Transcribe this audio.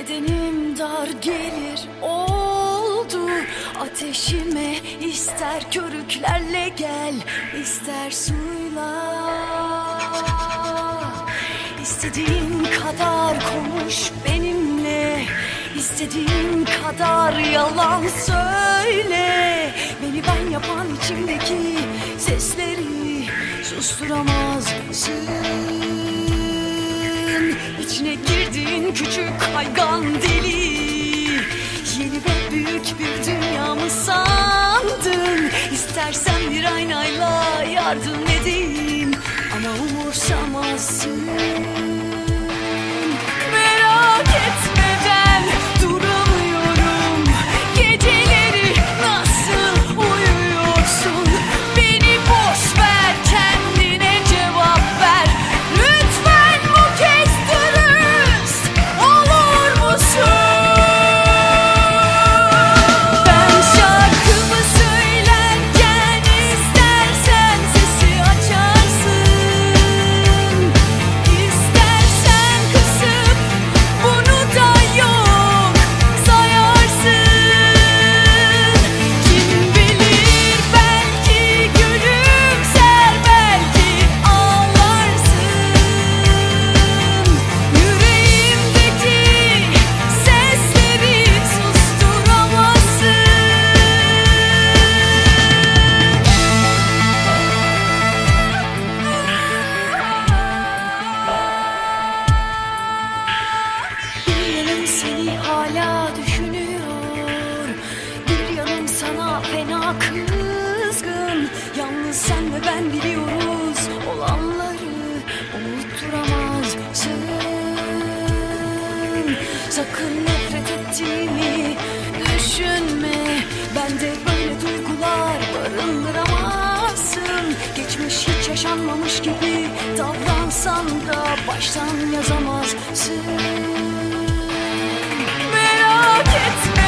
Bedenim dar gelir oldu. Ateşime ister körüklerle gel ister suyla. İstediğin kadar konuş benimle İstediğin kadar yalan söyle. Beni ben yapan içimdeki sesleri susturamazsın İçine girdiğin küçük haygan deli. Yeni ve büyük bir dünya mı sandın? İstersen bir aynayla yardım edeyim. Ama umursamazsın Sakın nefret ettiğimi düşünme. Bende böyle duygular barındıramazsın. Geçmiş hiç yaşanmamış gibi davransan da Baştan yazamazsın. Merak etme.